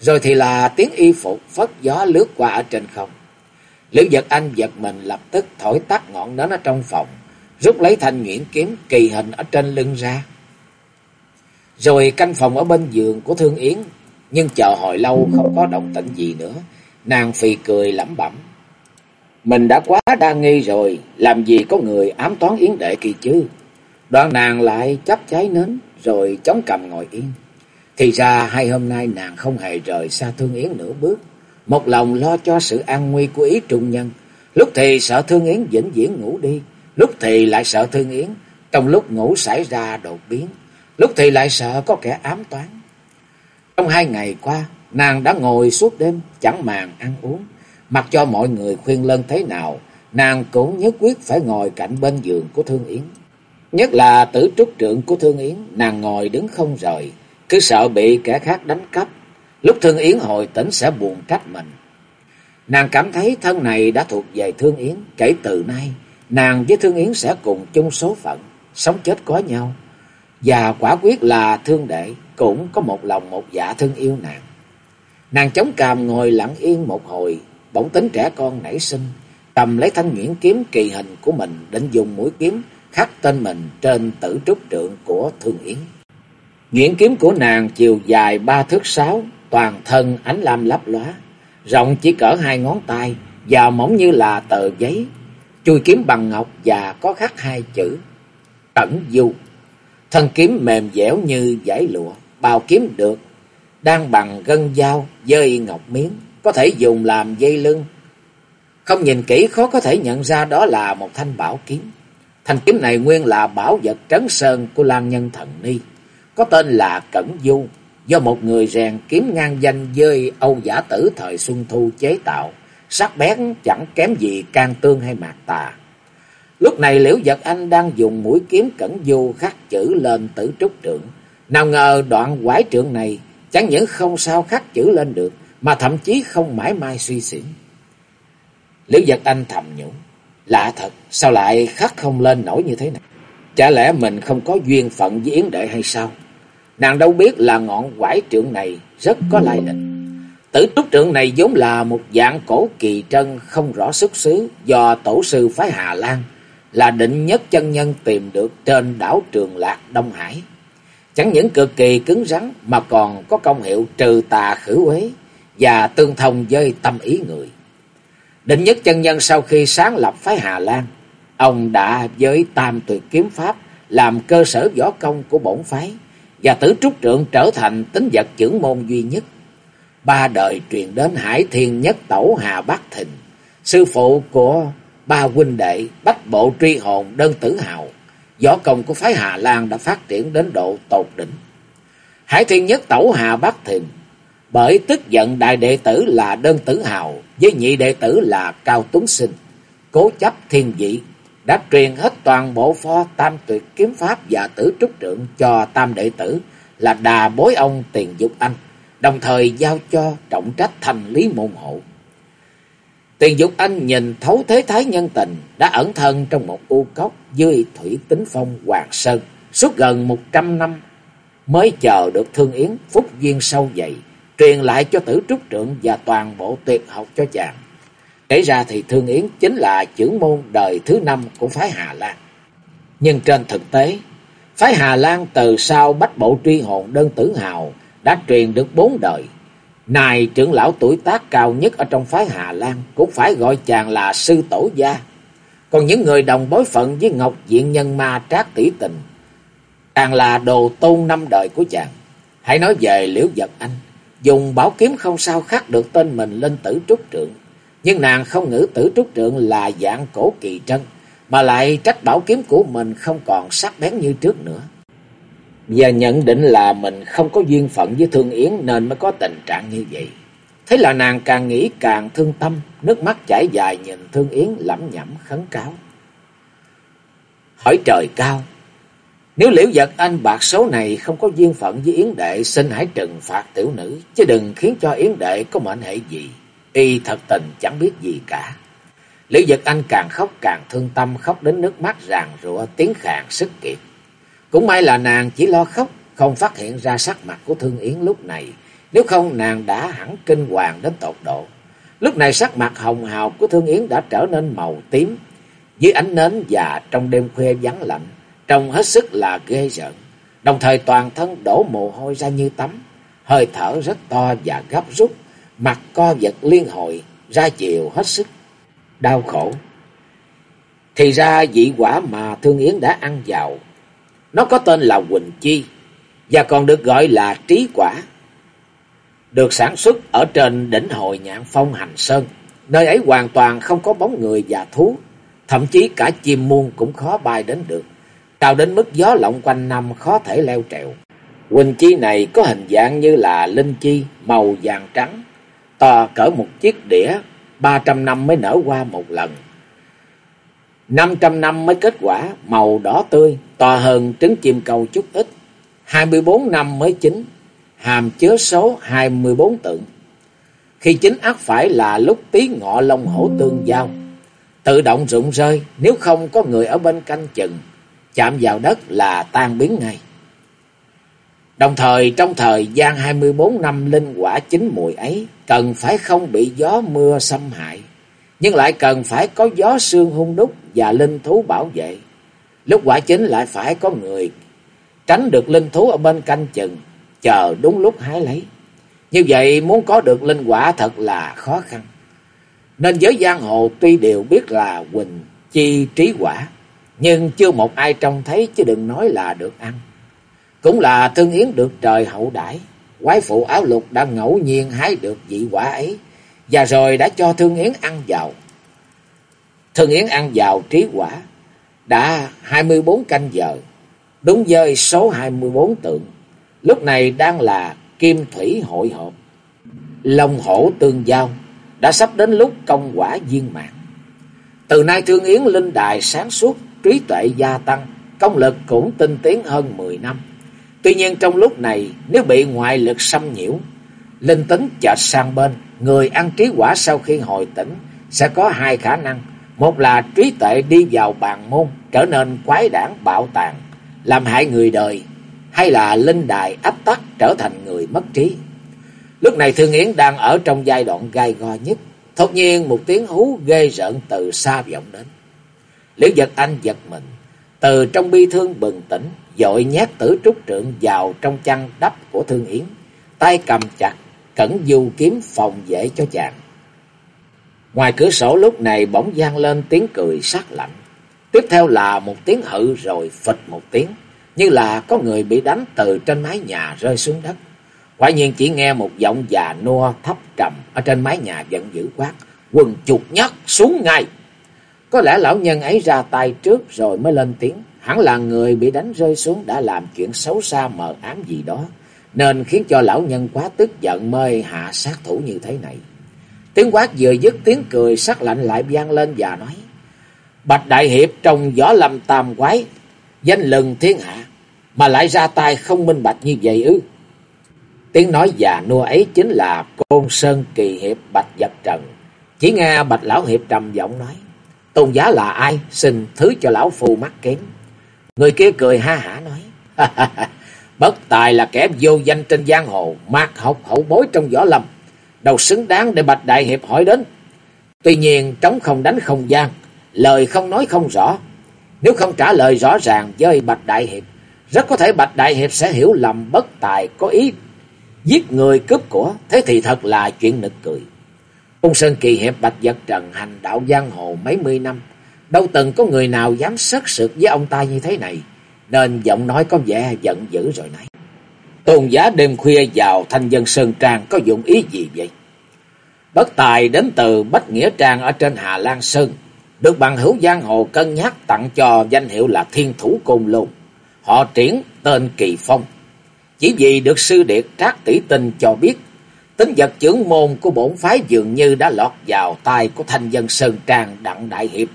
rồi thì là tiếng y phục phất gió lướt qua ở trên không. Liễu giật anh giật mình lập tức thổi tắt ngọn nến ở trong phòng, rút lấy thanh nhuyễn kiếm kỳ hình ở trên lưng ra. Rồi canh phòng ở bên giường của Thương Yến, nhưng chờ hồi lâu không có động tĩnh gì nữa, nàng phì cười lẩm bẩm. Mình đã quá đa nghi rồi, làm gì có người ám toán Yến Đệ kỳ chứ. Đoạn nàng lại chấp cháy nến, rồi chống cầm ngồi yên. Thì ra hai hôm nay nàng không hề rời xa Thương Yến nửa bước. Một lòng lo cho sự an nguy của ý trung nhân. Lúc thì sợ Thương Yến vĩnh viễn ngủ đi, lúc thì lại sợ Thương Yến. Trong lúc ngủ xảy ra đột biến, lúc thì lại sợ có kẻ ám toán. Trong hai ngày qua, nàng đã ngồi suốt đêm, chẳng màng ăn uống. Mặc cho mọi người khuyên lân thế nào, nàng cũng nhất quyết phải ngồi cạnh bên giường của Thương Yến. Nhất là tử trúc trượng của Thương Yến, nàng ngồi đứng không rời, cứ sợ bị kẻ khác đánh cắp. Lúc Thương Yến hồi tỉnh sẽ buồn trách mình. Nàng cảm thấy thân này đã thuộc về Thương Yến, kể từ nay, nàng với Thương Yến sẽ cùng chung số phận, sống chết có nhau. Và quả quyết là Thương Đệ cũng có một lòng một dạ thương yêu nàng. Nàng chống cằm ngồi lặng yên một hồi, bỗng tính trẻ con nảy sinh, cầm lấy thanh nhuyễn kiếm kỳ hình của mình định dùng mũi kiếm khắc tên mình trên tử trúc trượng của Thương Yến. Nhuyễn kiếm của nàng chiều dài ba thước sáu, toàn thân ánh lam lấp lóa, rộng chỉ cỡ hai ngón tay và mỏng như là tờ giấy, chui kiếm bằng ngọc và có khắc hai chữ Cẩn Du. Thân kiếm mềm dẻo như giải lụa, bào kiếm được đang bằng gân dao dơi ngọc miếng, có thể dùng làm dây lưng. Không nhìn kỹ khó có thể nhận ra đó là một thanh bảo kiếm. Thanh kiếm này nguyên là bảo vật trấn sơn của Lan Nhân Thần Ni, có tên là Cẩn Du, do một người rèn kiếm ngang danh dơi Âu Giả Tử thời Xuân Thu chế tạo, sắc bén chẳng kém gì can tương hay mạc tà. Lúc này Liễu Giật Anh đang dùng mũi kiếm Cẩn Du khắc chữ lên tử trúc trượng. Nào ngờ đoạn quái trượng này chẳng những không sao khắc chữ lên được, mà thậm chí không mãi mai suy xỉn. Liễu Giật Anh thầm nhủ, lạ thật, sao lại khắc không lên nổi như thế này? Chả lẽ mình không có duyên phận với Yến Đệ hay sao? Nàng đâu biết là ngọn quải trượng này rất có lai lịch. Tử trúc trượng này vốn là một dạng cổ kỳ trân không rõ xuất xứ do tổ sư phái Hà Lan là định nhất chân nhân tìm được trên đảo Trường Lạc Đông Hải. Chẳng những cực kỳ cứng rắn mà còn có công hiệu trừ tà khử uế và tương thông với tâm ý người. Định nhất chân nhân sau khi sáng lập phái Hà Lan, ông đã với tam tuyệt kiếm pháp làm cơ sở võ công của bổn phái và tử trúc trượng trở thành tính vật trưởng môn duy nhất. Ba đời truyền đến Hải Thiên Nhất Tẩu Hà Bắc Thịnh, sư phụ của ba huynh đệ bách bộ truy hồn đơn tử hào. Võ công của phái Hà Lan đã phát triển đến độ tột đỉnh. Hải Thiên Nhất Tẩu Hà Bắc Thịnh bởi tức giận đại đệ tử là đơn tử hào, với nhị đệ tử là cao tuấn sinh cố chấp thiên vị, đã truyền hết toàn bộ pho tam tuyệt kiếm pháp và tử trúc trượng cho tam đệ tử là đà bối ông tiền dục anh, đồng thời giao cho trọng trách thành lý môn hộ. Tiền Dục Anh nhìn thấu thế thái nhân tình, đã ẩn thân trong một u cốc dưới thủy tính phong Hoàng Sơn, suốt gần một trăm năm mới chờ được Thương Yến phúc duyên sâu dày truyền lại cho tử trúc trượng và toàn bộ tuyệt học cho chàng. Kể ra thì Thương Yến chính là trưởng môn đời thứ năm của phái Hà Lan. Nhưng trên thực tế, phái Hà Lan từ sau bách bộ truy hồn đơn tử hào đã truyền được bốn đời. Này trưởng lão tuổi tác cao nhất ở trong phái Hà Lan cũng phải gọi chàng là sư tổ gia. Còn những người đồng bối phận với Ngọc Diện Nhân Ma Trác Tỷ Tình càng là đồ tôn năm đời của chàng. Hãy nói về Liễu vật Anh, dùng bảo kiếm không sao khắc được tên mình lên tử trúc trượng. Nhưng nàng không ngữ tử trúc trượng là dạng cổ kỳ trân, mà lại trách bảo kiếm của mình không còn sắc bén như trước nữa. Và nhận định là mình không có duyên phận với Thương Yến nên mới có tình trạng như vậy. Thế là nàng càng nghĩ càng thương tâm, nước mắt chảy dài nhìn Thương Yến lẩm nhẩm khấn cáo. Hỏi trời cao, nếu liễu giật anh bạc số này không có duyên phận với Yến Đệ, xin hãy trừng phạt tiểu nữ, chứ đừng khiến cho Yến Đệ có mệnh hệ gì. Y thật tình chẳng biết gì cả. Liễu giật anh càng khóc càng thương tâm, khóc đến nước mắt ràng rụa, tiếng khàn sức kiệt. Cũng may là nàng chỉ lo khóc, không phát hiện ra sắc mặt của Thương Yến lúc này, nếu không nàng đã hẳn kinh hoàng đến tột độ. Lúc này sắc mặt hồng hào của Thương Yến đã trở nên màu tím, dưới ánh nến và trong đêm khuya vắng lạnh, trông hết sức là ghê rợn. Đồng thời toàn thân đổ mồ hôi ra như tắm, hơi thở rất to và gấp rút, mặt co giật liên hồi, ra chiều hết sức, đau khổ. Thì ra vị quả mà Thương Yến đã ăn vào, nó có tên là Quỳnh Chi, và còn được gọi là trí quả. Được sản xuất ở trên đỉnh hội nhạn phong hành sơn, nơi ấy hoàn toàn không có bóng người và thú, thậm chí cả chim muôn cũng khó bay đến được cao đến mức gió lộng quanh năm khó thể leo trèo. Quỳnh chi này có hình dạng như là linh chi, màu vàng trắng, to cỡ một chiếc đĩa, ba trăm năm mới nở qua một lần. năm trăm năm mới kết quả, màu đỏ tươi, to hơn trứng chim câu chút ít. hai mươi bốn năm mới chín, hàm chứa số hai mươi bốn tượng. Khi chín ác phải là lúc tí ngọ lông hổ tương giao, tự động rụng rơi nếu không có người ở bên canh chừng chạm vào đất là tan biến ngay. Đồng thời trong thời gian 24 năm linh quả chín mùi ấy, cần phải không bị gió mưa xâm hại, nhưng lại cần phải có gió sương hung đúc và linh thú bảo vệ. Lúc quả chín lại phải có người tránh được linh thú ở bên canh chừng, chờ đúng lúc hái lấy. Như vậy muốn có được linh quả thật là khó khăn. Nên giới giang hồ tuy đều biết là Quỳnh chi trí quả, nhưng chưa một ai trông thấy chứ đừng nói là được ăn. Cũng là Thương Yến được trời hậu đãi quái phụ áo lục đã ngẫu nhiên hái được vị quả ấy, và rồi đã cho Thương Yến ăn vào. Thương Yến ăn vào trí quả, đã hai mươi bốn canh giờ, đúng dơi số hai mươi bốn tượng. Lúc này đang là kim thủy hội họp, long hổ tương giao, đã sắp đến lúc công quả viên mạng. Từ nay Thương Yến linh đài sáng suốt trí tuệ gia tăng, công lực cũng tinh tiến hơn 10 năm. Tuy nhiên trong lúc này, nếu bị ngoại lực xâm nhiễu, linh tính chợt sang bên, người ăn trí quả sau khi hồi tỉnh sẽ có hai khả năng. Một là trí tuệ đi vào bàn môn, trở nên quái đản bạo tàn, làm hại người đời, hay là linh đài áp tắc trở thành người mất trí. Lúc này Thương Yến đang ở trong giai đoạn gai go nhất. Thốt nhiên một tiếng hú ghê rợn từ xa vọng đến. Liễu giật anh giật mình, từ trong bi thương bừng tỉnh, dội nhét tử trúc trượng vào trong chăn đắp của Thương Yến, tay cầm chặt, cẩn du kiếm phòng vệ cho chàng. Ngoài cửa sổ lúc này bỗng vang lên tiếng cười sắc lạnh. Tiếp theo là một tiếng hự rồi phịch một tiếng, như là có người bị đánh từ trên mái nhà rơi xuống đất. Quả nhiên chỉ nghe một giọng già nua thấp trầm ở trên mái nhà giận dữ quát, quần chuột nhất xuống ngay. Có lẽ lão nhân ấy ra tay trước rồi mới lên tiếng. Hẳn là người bị đánh rơi xuống đã làm chuyện xấu xa mờ ám gì đó. Nên khiến cho lão nhân quá tức giận mời hạ sát thủ như thế này. Tiếng quát vừa dứt tiếng cười sắc lạnh lại vang lên và nói. Bạch Đại Hiệp trong gió lâm tam quái, danh lừng thiên hạ, mà lại ra tay không minh bạch như vậy ư. Tiếng nói già nua ấy chính là Côn Sơn Kỳ Hiệp Bạch Vật Trần. Chỉ nghe Bạch Lão Hiệp trầm giọng nói. Tôn giá là ai? Xin thứ cho Lão Phu mắt kém. Người kia cười ha hả nói. Bất tài là kẻ vô danh trên giang hồ. Mạc học hậu bối trong võ lâm. Đâu xứng đáng để Bạch Đại Hiệp hỏi đến. Tuy nhiên, trống không đánh không gian. Lời không nói không rõ. Nếu không trả lời rõ ràng với Bạch Đại Hiệp. Rất có thể Bạch Đại Hiệp sẽ hiểu lầm bất tài có ý giết người cướp của. Thế thì thật là chuyện nực cười ông Sơn Kỳ Hiệp Bạch Vật Trần hành đạo giang hồ mấy mươi năm. Đâu từng có người nào dám sất sượt với ông ta như thế này. Nên giọng nói có vẻ giận dữ rồi nãy Tôn giá đêm khuya vào thanh dân Sơn Trang có dụng ý gì vậy? Bất tài đến từ Bách Nghĩa Trang ở trên Hà Lan Sơn. Được bằng hữu giang hồ cân nhắc tặng cho danh hiệu là Thiên Thủ Côn Lôn. Họ triển tên Kỳ Phong. Chỉ vì được sư điệt trác tỷ tinh cho biết tính vật trưởng môn của bổn phái dường như đã lọt vào tay của thanh dân Sơn Trang Đặng Đại Hiệp,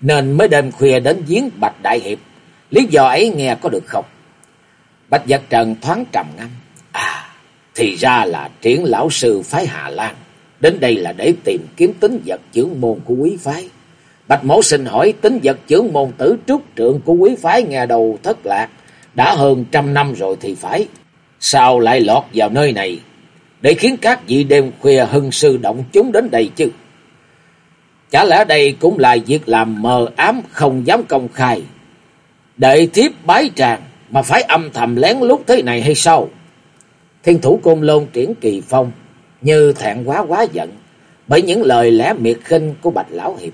nên mới đêm khuya đến giếng Bạch Đại Hiệp. Lý do ấy nghe có được không? Bạch Giật Trần thoáng trầm ngâm. À, thì ra là triển lão sư phái Hà Lan. Đến đây là để tìm kiếm tính vật trưởng môn của quý phái. Bạch Mẫu xin hỏi tính vật trưởng môn tử trúc trượng của quý phái nghe đầu thất lạc. Đã hơn trăm năm rồi thì phải. Sao lại lọt vào nơi này để khiến các vị đêm khuya hưng sư động chúng đến đây chứ. Chả lẽ đây cũng là việc làm mờ ám không dám công khai. Đệ thiếp bái tràng mà phải âm thầm lén lút thế này hay sao? Thiên thủ côn lôn triển kỳ phong như thẹn quá quá giận bởi những lời lẽ miệt khinh của Bạch Lão Hiệp.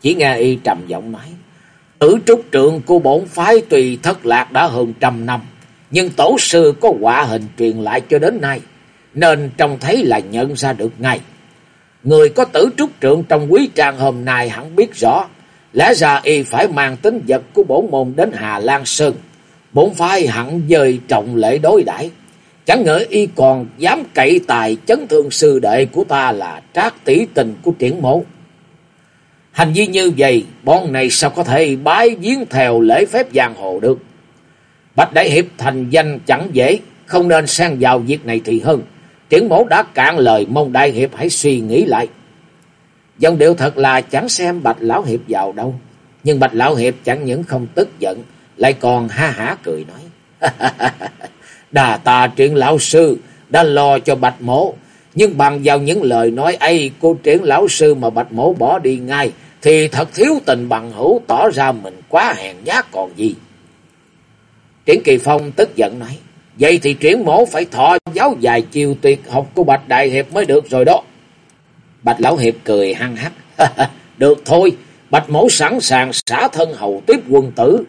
Chỉ nghe y trầm giọng nói. Tử trúc trượng của bổn phái tùy thất lạc đã hơn trăm năm. Nhưng tổ sư có quả hình truyền lại cho đến nay nên trông thấy là nhận ra được ngay. Người có tử trúc trượng trong quý trang hôm nay hẳn biết rõ, lẽ ra y phải mang tính vật của bổn môn đến Hà Lan Sơn. Bổn phái hẳn dời trọng lễ đối đãi Chẳng ngờ y còn dám cậy tài chấn thương sư đệ của ta là trác tỷ tình của triển mẫu Hành vi như vậy, bọn này sao có thể bái giếng theo lễ phép giang hồ được. Bạch Đại Hiệp thành danh chẳng dễ, không nên sang vào việc này thì hơn. Triển mẫu đã cạn lời mong đại hiệp hãy suy nghĩ lại. Dòng điệu thật là chẳng xem bạch lão hiệp vào đâu. Nhưng bạch lão hiệp chẳng những không tức giận, lại còn ha hả cười nói. Đà tà triển lão sư đã lo cho bạch mổ. Nhưng bằng vào những lời nói ấy của triển lão sư mà bạch mổ bỏ đi ngay, thì thật thiếu tình bằng hữu tỏ ra mình quá hèn nhát còn gì. Triển Kỳ Phong tức giận nói. Vậy thì triển mổ phải thọ giáo dài chiều tuyệt học của Bạch Đại Hiệp mới được rồi đó. Bạch Lão Hiệp cười hăng hắc. được thôi, Bạch mổ sẵn sàng xả thân hầu tiếp quân tử.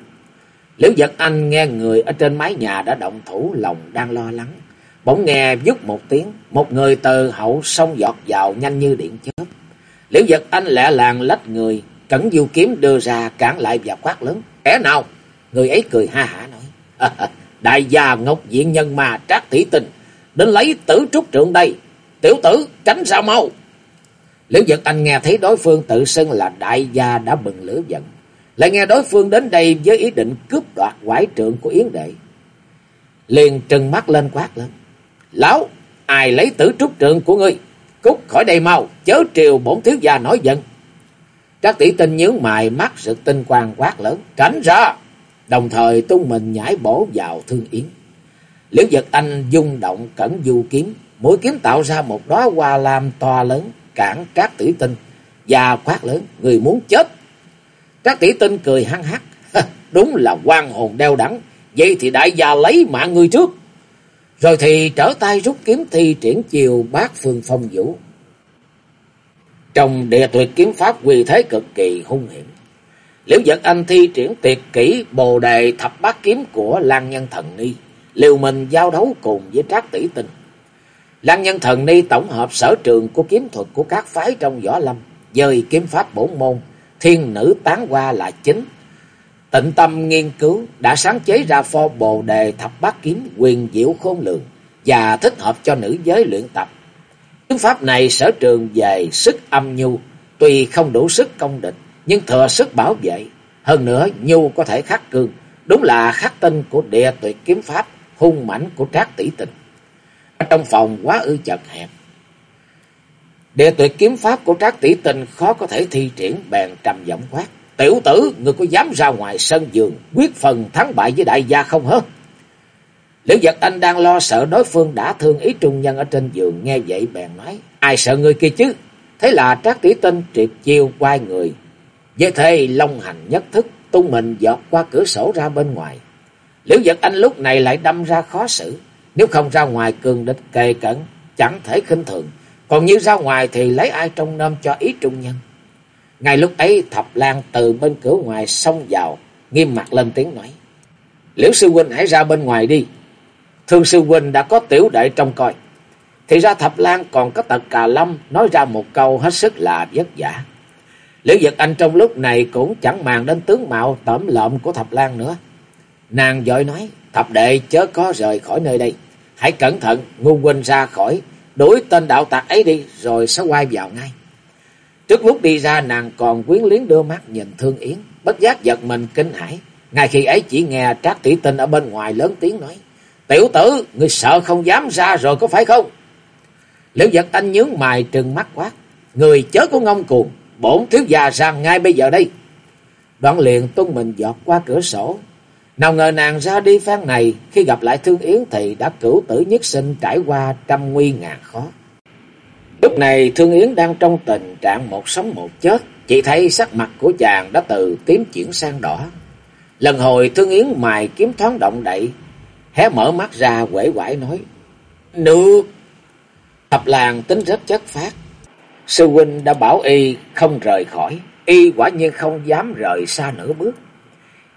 Liễu giật anh nghe người ở trên mái nhà đã động thủ lòng đang lo lắng. Bỗng nghe vút một tiếng, một người từ hậu sông giọt vào nhanh như điện chớp. Liễu giật anh lẹ làng lách người, cẩn du kiếm đưa ra cản lại và quát lớn. Kẻ nào? Người ấy cười ha hả nói. Đại gia Ngọc Diện Nhân mà Trác Tỷ Tình đến lấy tử trúc trượng đây. Tiểu tử tránh sao mau. Liễu Giật Anh nghe thấy đối phương tự xưng là đại gia đã bừng lửa giận. Lại nghe đối phương đến đây với ý định cướp đoạt quải trượng của Yến Đệ. Liền trừng mắt lên quát lên. Lão, ai lấy tử trúc trượng của ngươi? Cút khỏi đây mau, chớ triều bổn thiếu gia nói giận. Trác tỷ tinh nhướng mài mắt sự tinh quang quát lớn. Tránh ra! Đồng thời tung mình nhảy bổ vào thương yến. Liễu giật anh dung động cẩn du kiếm, mũi kiếm tạo ra một đóa hoa lam to lớn, cản trác tỷ tinh, và quát lớn, người muốn chết. Trác tỷ tinh cười hăng hắc, đúng là quan hồn đeo đẳng, vậy thì đại gia lấy mạng người trước. Rồi thì trở tay rút kiếm thi triển chiều bát phương phong vũ. Trong địa tuyệt kiếm pháp quy thế cực kỳ hung hiểm. Liễu giật anh thi triển tuyệt kỹ bồ đề thập bát kiếm của Lan Nhân Thần Ni, liều mình giao đấu cùng với Trác Tỷ Tinh. Lan Nhân Thần Ni tổng hợp sở trường của kiếm thuật của các phái trong võ lâm, dời kiếm pháp bổn môn, thiên nữ tán hoa là chính. Tịnh tâm nghiên cứu đã sáng chế ra pho bồ đề thập bát kiếm quyền diệu khôn lường và thích hợp cho nữ giới luyện tập. Kiếm pháp này sở trường về sức âm nhu, tuy không đủ sức công địch, nhưng thừa sức bảo vệ. Hơn nữa, Nhu có thể khắc cương, đúng là khắc tinh của địa tuyệt kiếm pháp, hung mãnh của trác tỷ tình. Ở trong phòng quá ư chật hẹp. Địa tuyệt kiếm pháp của Trác Tỷ Tinh khó có thể thi triển bèn trầm giọng quát. Tiểu tử, người có dám ra ngoài sân giường quyết phần thắng bại với đại gia không hết? Liễu Giật Anh đang lo sợ đối phương đã thương ý trung nhân ở trên giường, nghe vậy bèn nói, ai sợ người kia chứ? Thế là Trác Tỷ Tinh triệt chiêu quay người, với thế long hành nhất thức, tung mình dọt qua cửa sổ ra bên ngoài. Liễu Giật Anh lúc này lại đâm ra khó xử, nếu không ra ngoài cường địch kề cận, chẳng thể khinh thường, còn như ra ngoài thì lấy ai trong nôm cho ý trung nhân. Ngay lúc ấy Thập Lan từ bên cửa ngoài xông vào, nghiêm mặt lên tiếng nói. Liễu sư huynh hãy ra bên ngoài đi. Thương sư huynh đã có tiểu đệ trong coi. Thì ra Thập Lan còn có tật cà lâm nói ra một câu hết sức là vất vả. Liễu Giật Anh trong lúc này cũng chẳng màng đến tướng mạo tẩm lợm của Thập Lan nữa. Nàng dội nói, thập đệ chớ có rời khỏi nơi đây. Hãy cẩn thận, ngu huynh ra khỏi, đuổi tên đạo tặc ấy đi, rồi sẽ quay vào ngay. Trước lúc đi ra nàng còn quyến luyến đưa mắt nhìn Thương Yến, bất giác giật mình kinh hãi. Ngay khi ấy chỉ nghe Trác Tỷ Tinh ở bên ngoài lớn tiếng nói, Tiểu tử, ngươi sợ không dám ra rồi có phải không? Liễu giật anh nhướng mày trừng mắt quát, Người chớ có ngông cuồng, bổn thiếu già ra ngay bây giờ đây. Đoạn liền tung mình giọt qua cửa sổ. Nào ngờ nàng ra đi phan này, khi gặp lại Thương Yến thì đã cửu tử nhất sinh trải qua trăm nguy ngàn khó. Lúc này Thương Yến đang trong tình trạng một sống một chết, chỉ thấy sắc mặt của chàng đã từ tím chuyển sang đỏ. Lần hồi Thương Yến mài kiếm thoáng động đậy, hé mở mắt ra quể quải nói, Nước! Thập làng tính rất chất phát. Sư huynh đã bảo y không rời khỏi, y quả nhiên không dám rời xa nửa bước.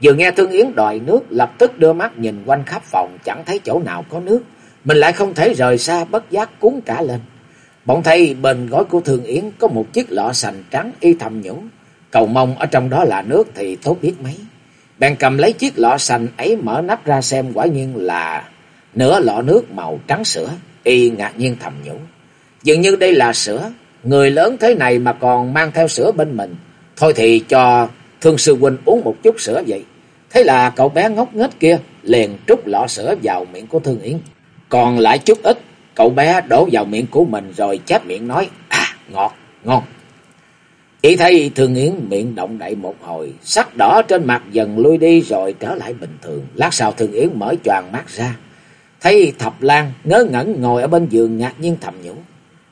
Vừa nghe Thương Yến đòi nước, lập tức đưa mắt nhìn quanh khắp phòng, chẳng thấy chỗ nào có nước. Mình lại không thể rời xa, bất giác cuốn cả lên. Bỗng thấy bên gói của Thương Yến có một chiếc lọ sành trắng y thầm nhủ. Cầu mong ở trong đó là nước thì tốt biết mấy. Bèn cầm lấy chiếc lọ sành ấy mở nắp ra xem quả nhiên là nửa lọ nước màu trắng sữa. Y ngạc nhiên thầm nhủ. Dường như đây là sữa. Người lớn thế này mà còn mang theo sữa bên mình. Thôi thì cho Thương Sư Huynh uống một chút sữa vậy. Thế là cậu bé ngốc nghếch kia liền trút lọ sữa vào miệng của Thương Yến. Còn lại chút ít Cậu bé đổ vào miệng của mình rồi chép miệng nói, à, ngọt, ngon. Chỉ thấy Thương Yến miệng động đậy một hồi, sắc đỏ trên mặt dần lui đi rồi trở lại bình thường. Lát sau Thương Yến mở choàng mắt ra, thấy Thập Lan ngớ ngẩn ngồi ở bên giường ngạc nhiên thầm nhủ.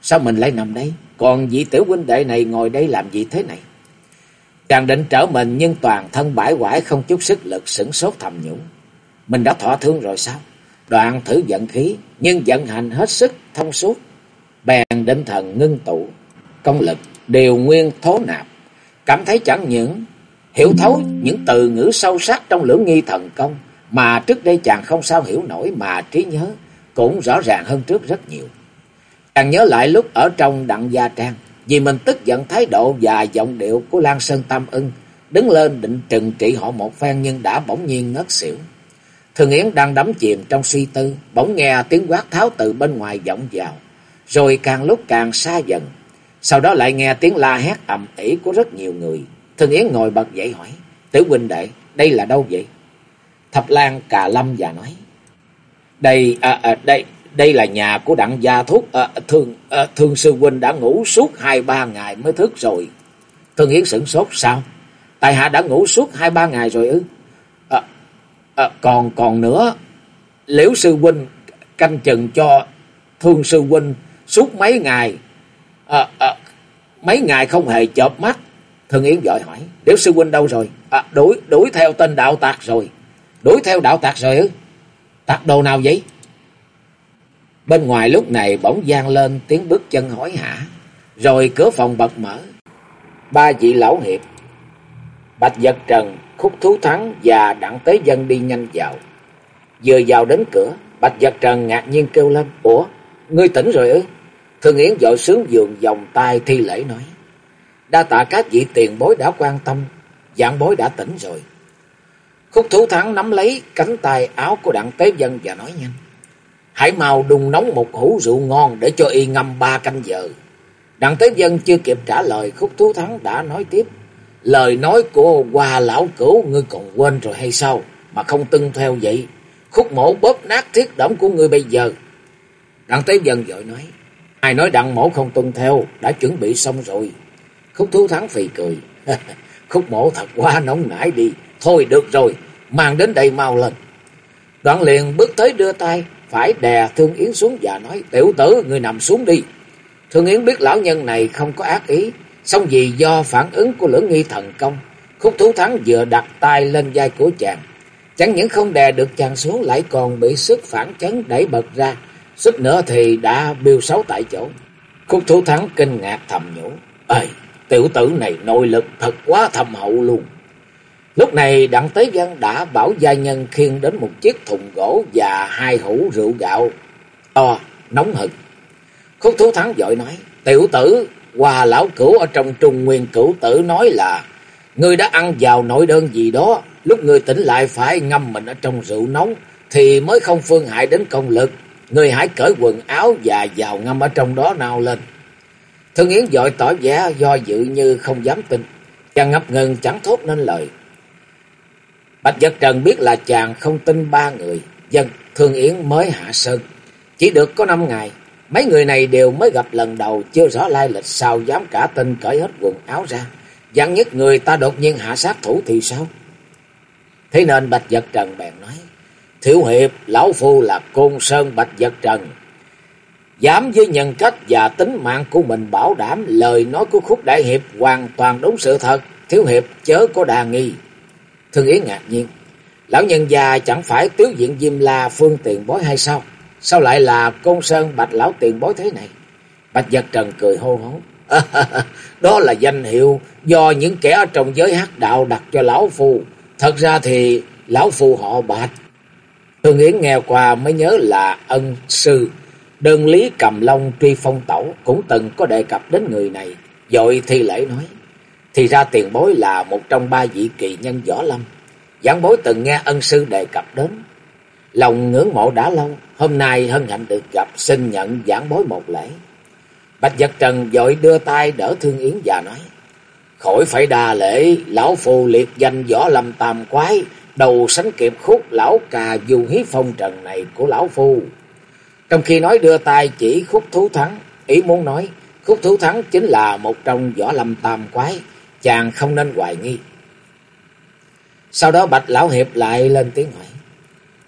Sao mình lại nằm đây? Còn vị tiểu huynh đệ này ngồi đây làm gì thế này? Chàng định trở mình nhưng toàn thân bãi quải không chút sức lực sửng sốt thầm nhủ. Mình đã thọ thương rồi sao? Đoạn thử giận khí, nhưng vận hành hết sức thông suốt. Bèn định thần ngưng tụ, công lực đều nguyên thố nạp. Cảm thấy chẳng những hiểu thấu những từ ngữ sâu sắc trong lưỡng nghi thần công, mà trước đây chàng không sao hiểu nổi mà trí nhớ cũng rõ ràng hơn trước rất nhiều. Chàng nhớ lại lúc ở trong đặng gia trang, vì mình tức giận thái độ và giọng điệu của Lan Sơn Tam ưng, đứng lên định trừng trị họ một phen nhưng đã bỗng nhiên ngất xỉu. Thường Yến đang đắm chìm trong suy tư, bỗng nghe tiếng quát tháo từ bên ngoài vọng vào, rồi càng lúc càng xa dần. Sau đó lại nghe tiếng la hét ầm ĩ của rất nhiều người. Thường Yến ngồi bật dậy hỏi, Tiểu huynh đệ, đây là đâu vậy? Thập Lan cà lâm và nói, Đây, à, à, đây, đây là nhà của đặng gia thuốc, à, thương, à, thương sư huynh đã ngủ suốt hai ba ngày mới thức rồi. Thường Yến sửng sốt, sao? Tại hạ đã ngủ suốt hai ba ngày rồi ư? À, à, còn còn nữa, liễu sư huynh canh chừng cho thương sư huynh suốt mấy ngày, à, à, mấy ngày không hề chợp mắt. Thương Yến vội hỏi, liễu sư huynh đâu rồi? À, đuổi, đuổi theo tên đạo tạc rồi. Đuổi theo đạo tạc rồi ư? Tạc đồ nào vậy? Bên ngoài lúc này bỗng gian lên tiếng bước chân hỏi hả. Rồi cửa phòng bật mở. Ba vị lão hiệp. Bạch Giật Trần Khúc Thú Thắng và Đặng Tế Dân đi nhanh vào. Vừa vào đến cửa, Bạch Giật Trần ngạc nhiên kêu lên, Ủa, ngươi tỉnh rồi ư? Thương Yến dội sướng giường vòng tay thi lễ nói, Đa tạ các vị tiền bối đã quan tâm, dạng bối đã tỉnh rồi. Khúc Thú Thắng nắm lấy cánh tay áo của Đặng Tế Dân và nói nhanh, Hãy mau đun nóng một hũ rượu ngon để cho y ngâm ba canh giờ. Đặng Tế Dân chưa kịp trả lời, Khúc Thú Thắng đã nói tiếp, Lời nói của hòa lão cửu ngươi còn quên rồi hay sao? Mà không tuân theo vậy. Khúc mổ bóp nát thiết động của ngươi bây giờ. Đặng Tế Dân vội nói. Ai nói đặng mổ không tuân theo, đã chuẩn bị xong rồi. Khúc thú thắng phì cười. Khúc mổ thật quá nóng nảy đi. Thôi được rồi, mang đến đây mau lên. Đoạn liền bước tới đưa tay, phải đè Thương Yến xuống và nói, tiểu tử, người nằm xuống đi. Thương Yến biết lão nhân này không có ác ý, xong vì do phản ứng của lưỡng nghi thần công. Khúc thú thắng vừa đặt tay lên vai của chàng. Chẳng những không đè được chàng xuống lại còn bị sức phản chấn đẩy bật ra. Suýt nữa thì đã biêu xấu tại chỗ. Khúc thú thắng kinh ngạc thầm nhủ. Ê, tiểu tử này nội lực thật quá thầm hậu luôn. Lúc này Đặng Tế Văn đã bảo gia nhân khiêng đến một chiếc thùng gỗ và hai hũ rượu gạo to, nóng hực. Khúc thú thắng dội nói, tiểu tử, hòa lão cửu ở trong trung nguyên cửu tử nói là, ngươi đã ăn vào nội đơn gì đó, lúc ngươi tỉnh lại phải ngâm mình ở trong rượu nóng, thì mới không phương hại đến công lực. Ngươi hãy cởi quần áo và vào ngâm ở trong đó nào lên. Thương Yến dội tỏ vẻ do dự như không dám tin. Chàng ngập ngừng chẳng thốt nên lời. Bạch Giật Trần biết là chàng không tin ba người. Dân Thương Yến mới hạ sơn. Chỉ được có năm ngày. Mấy người này đều mới gặp lần đầu. Chưa rõ lai lịch sao dám cả tin cởi hết quần áo ra. Dặn nhất người ta đột nhiên hạ sát thủ thì sao? Thế nên Bạch Giật Trần bèn nói. Thiếu hiệp, lão phu là côn sơn Bạch Giật Trần. Dám với nhân cách và tính mạng của mình bảo đảm lời nói của khúc đại hiệp hoàn toàn đúng sự thật. Thiếu hiệp chớ có đà nghi. Thương Yến ngạc nhiên. Lão nhân già chẳng phải tiếu diện Diêm La phương tiền bối hay sao? Sao lại là côn sơn bạch lão tiền bối thế này? Bạch Giật Trần cười hô hố. đó là danh hiệu do những kẻ ở trong giới hắc đạo đặt cho lão phu. Thật ra thì lão phu họ bạch. Thương Yến nghe qua mới nhớ là ân sư. Đơn lý cầm long truy phong tẩu cũng từng có đề cập đến người này. Dội thi lễ nói. Thì ra tiền bối là một trong ba vị kỳ nhân võ lâm. Giảng bối từng nghe ân sư đề cập đến. Lòng ngưỡng mộ đã lâu, hôm nay hân hạnh được gặp, xin nhận giảng bối một lễ. Bạch Giật Trần dội đưa tay đỡ Thương Yến và nói, Khỏi phải đà lễ, lão phù liệt danh võ lâm tam quái, đầu sánh kịp khúc lão cà dù hí phong trần này của lão phu. Trong khi nói đưa tay chỉ khúc thú thắng, ý muốn nói, khúc thú thắng chính là một trong võ lâm tam quái, chàng không nên hoài nghi. Sau đó Bạch Lão Hiệp lại lên tiếng hỏi.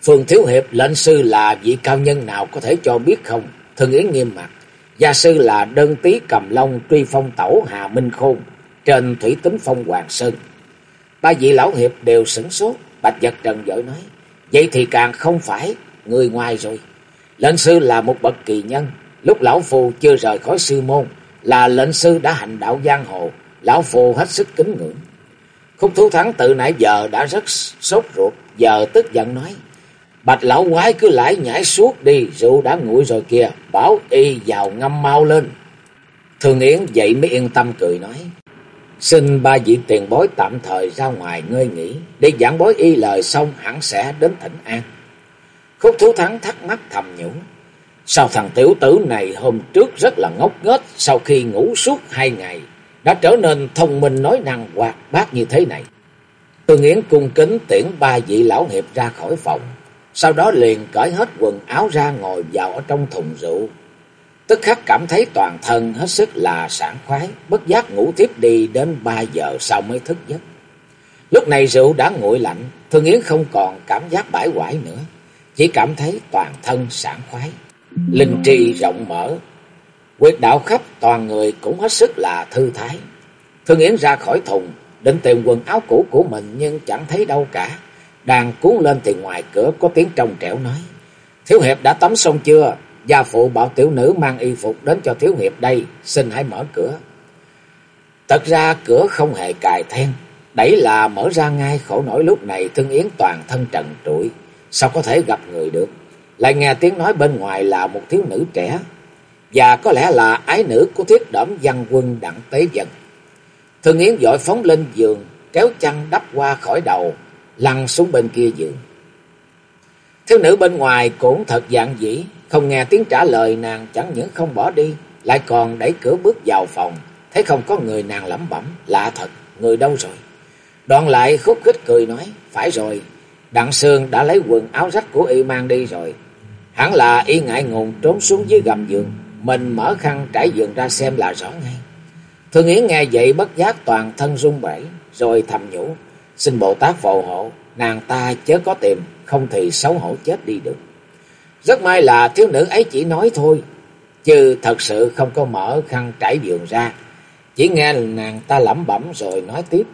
Phương Thiếu Hiệp lệnh sư là vị cao nhân nào có thể cho biết không? Thường Yến nghiêm mặt. Gia sư là đơn tí cầm long truy phong tẩu Hà Minh Khôn, trên thủy tính phong Hoàng Sơn. Ba vị Lão Hiệp đều sửng sốt. Bạch Giật Trần giỏi nói. Vậy thì càng không phải người ngoài rồi. Lệnh sư là một bậc kỳ nhân. Lúc Lão Phù chưa rời khỏi sư môn, là lệnh sư đã hành đạo giang hồ Lão Phù hết sức kính ngưỡng. Khúc thú thắng từ nãy giờ đã rất sốt ruột, giờ tức giận nói. Bạch lão quái cứ lại nhảy suốt đi, rượu đã nguội rồi kìa, bảo y vào ngâm mau lên. Thường Yến dậy mới yên tâm cười nói. Xin ba vị tiền bối tạm thời ra ngoài ngơi nghỉ, để giảng bối y lời xong hẳn sẽ đến thỉnh an. Khúc thú thắng thắc mắc thầm nhủ. Sao thằng tiểu tử này hôm trước rất là ngốc nghếch sau khi ngủ suốt hai ngày, đã trở nên thông minh nói năng hoạt bát như thế này. Tương Yến cung kính tiễn ba vị lão hiệp ra khỏi phòng, sau đó liền cởi hết quần áo ra ngồi vào ở trong thùng rượu. Tức khắc cảm thấy toàn thân hết sức là sảng khoái, bất giác ngủ tiếp đi đến ba giờ sau mới thức giấc. Lúc này rượu đã nguội lạnh, Thương Yến không còn cảm giác bãi quải nữa, chỉ cảm thấy toàn thân sảng khoái. Linh trì rộng mở, Quyệt đạo khắp toàn người cũng hết sức là thư thái. Thương Yến ra khỏi thùng, định tìm quần áo cũ của mình nhưng chẳng thấy đâu cả. Đang cuốn lên thì ngoài cửa có tiếng trong trẻo nói. Thiếu hiệp đã tắm xong chưa? Gia phụ bảo tiểu nữ mang y phục đến cho thiếu hiệp đây, xin hãy mở cửa. Thật ra cửa không hề cài then, đẩy là mở ra ngay khổ nổi lúc này Thương Yến toàn thân trần trụi, sao có thể gặp người được. Lại nghe tiếng nói bên ngoài là một thiếu nữ trẻ, và có lẽ là ái nữ của thiết đẩm văn quân đặng tế dần. Thương Yến dội phóng lên giường, kéo chăn đắp qua khỏi đầu, lăn xuống bên kia giường. Thiếu nữ bên ngoài cũng thật dạng dĩ, không nghe tiếng trả lời nàng chẳng những không bỏ đi, lại còn đẩy cửa bước vào phòng, thấy không có người nàng lẩm bẩm, lạ thật, người đâu rồi? Đoạn lại khúc khích cười nói, phải rồi, Đặng Sương đã lấy quần áo rách của y mang đi rồi. Hẳn là y ngại ngùng trốn xuống dưới gầm giường, mình mở khăn trải giường ra xem là rõ ngay. Thương Yến nghe vậy bất giác toàn thân run rẩy, rồi thầm nhủ, xin Bồ Tát phù hộ, nàng ta chớ có tìm, không thì xấu hổ chết đi được. Rất may là thiếu nữ ấy chỉ nói thôi, chứ thật sự không có mở khăn trải giường ra. Chỉ nghe nàng ta lẩm bẩm rồi nói tiếp.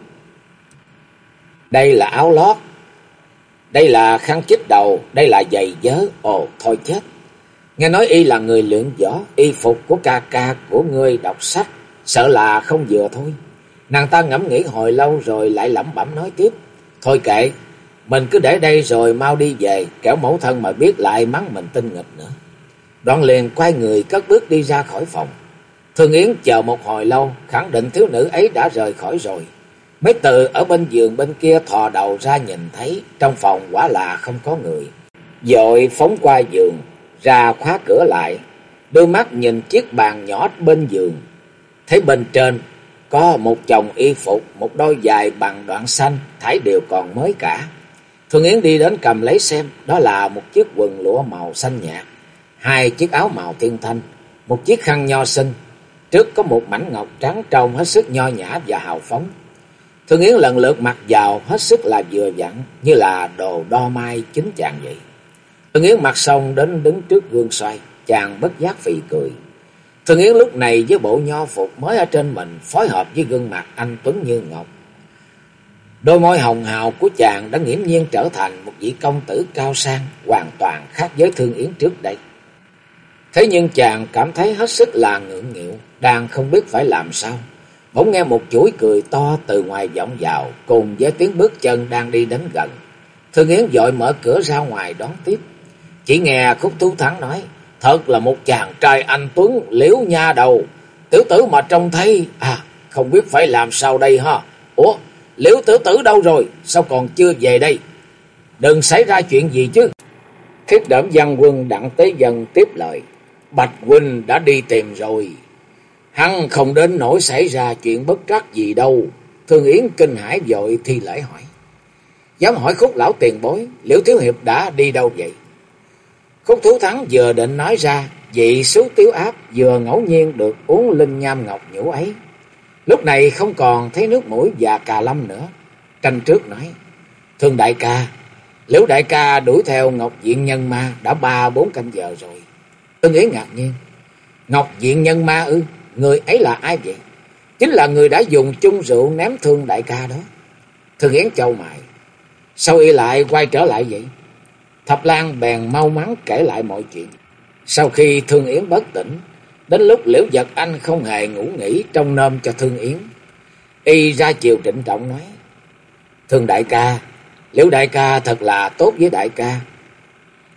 Đây là áo lót, đây là khăn chích đầu, đây là giày vớ, ồ thôi chết. Nghe nói y là người luyện võ, y phục của ca ca của ngươi đọc sách, sợ là không vừa thôi. Nàng ta ngẫm nghĩ hồi lâu rồi lại lẩm bẩm nói tiếp. Thôi kệ, mình cứ để đây rồi mau đi về, kẻo mẫu thân mà biết lại mắng mình tinh nghịch nữa. Đoạn liền quay người cất bước đi ra khỏi phòng. Thương Yến chờ một hồi lâu, khẳng định thiếu nữ ấy đã rời khỏi rồi. Mấy từ ở bên giường bên kia thò đầu ra nhìn thấy, trong phòng quả là không có người. Dội phóng qua giường, ra khóa cửa lại, đôi mắt nhìn chiếc bàn nhỏ bên giường. Thấy bên trên có một chồng y phục, một đôi giày bằng đoạn xanh, thải đều còn mới cả. Thường Yến đi đến cầm lấy xem, đó là một chiếc quần lụa màu xanh nhạt, hai chiếc áo màu thiên thanh, một chiếc khăn nho sinh. Trước có một mảnh ngọc trắng trong hết sức nho nhã và hào phóng. Thường Yến lần lượt mặc vào hết sức là vừa vặn, như là đồ đo mai chính chàng vậy. Thường Yến mặc xong đến đứng trước gương xoay, chàng bất giác phì cười. Thường Yến lúc này với bộ nho phục mới ở trên mình phối hợp với gương mặt anh Tuấn Như Ngọc. Đôi môi hồng hào của chàng đã nghiễm nhiên trở thành một vị công tử cao sang, hoàn toàn khác với Thương Yến trước đây. Thế nhưng chàng cảm thấy hết sức là ngượng nghịu, đang không biết phải làm sao. Bỗng nghe một chuỗi cười to từ ngoài vọng vào, cùng với tiếng bước chân đang đi đến gần. Thương Yến dội mở cửa ra ngoài đón tiếp. Chỉ nghe Khúc thú Thắng nói, thật là một chàng trai anh Tuấn liễu nha đầu. Tiểu tử mà trông thấy, à, không biết phải làm sao đây ha. Ủa, liễu tử tử đâu rồi, sao còn chưa về đây? Đừng xảy ra chuyện gì chứ. Khiết đẩm văn quân đặng tế dân tiếp lời. Bạch Huynh đã đi tìm rồi. Hắn không đến nỗi xảy ra chuyện bất trắc gì đâu. Thương Yến kinh hải vội thi lễ hỏi. Dám hỏi khúc lão tiền bối, liễu thiếu hiệp đã đi đâu vậy? Khúc thú thắng vừa định nói ra, vị số tiếu áp vừa ngẫu nhiên được uống linh nham ngọc nhũ ấy. Lúc này không còn thấy nước mũi và cà lâm nữa. Tranh trước nói, Thương đại ca, liễu đại ca đuổi theo Ngọc Diện Nhân Ma đã ba bốn canh giờ rồi. Tương Yến ngạc nhiên, Ngọc Diện Nhân Ma ư, người ấy là ai vậy? Chính là người đã dùng chung rượu ném thương đại ca đó. Thương Yến châu mại, sao y lại quay trở lại vậy? Thập Lan bèn mau mắn kể lại mọi chuyện. Sau khi Thương Yến bất tỉnh, đến lúc Liễu Giật Anh không hề ngủ nghỉ trong nôm cho Thương Yến. Y ra chiều trịnh trọng nói, Thương đại ca, Liễu đại ca thật là tốt với đại ca.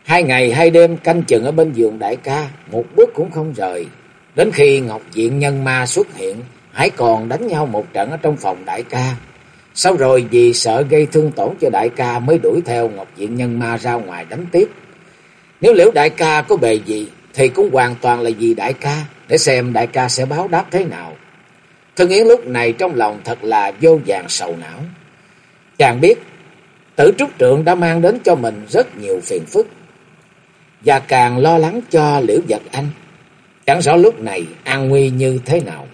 Hai ngày hai đêm canh chừng ở bên giường đại ca, một bước cũng không rời. Đến khi Ngọc Diện Nhân Ma xuất hiện, hãy còn đánh nhau một trận ở trong phòng đại ca. Sau rồi vì sợ gây thương tổn cho đại ca mới đuổi theo Ngọc Diện Nhân Ma ra ngoài đánh tiếp. Nếu liễu đại ca có bề gì thì cũng hoàn toàn là vì đại ca, để xem đại ca sẽ báo đáp thế nào. Thân Yến lúc này trong lòng thật là vô vàng sầu não. Chàng biết tử trúc trượng đã mang đến cho mình rất nhiều phiền phức. Và càng lo lắng cho liễu vật anh. Chẳng rõ lúc này an nguy như thế nào.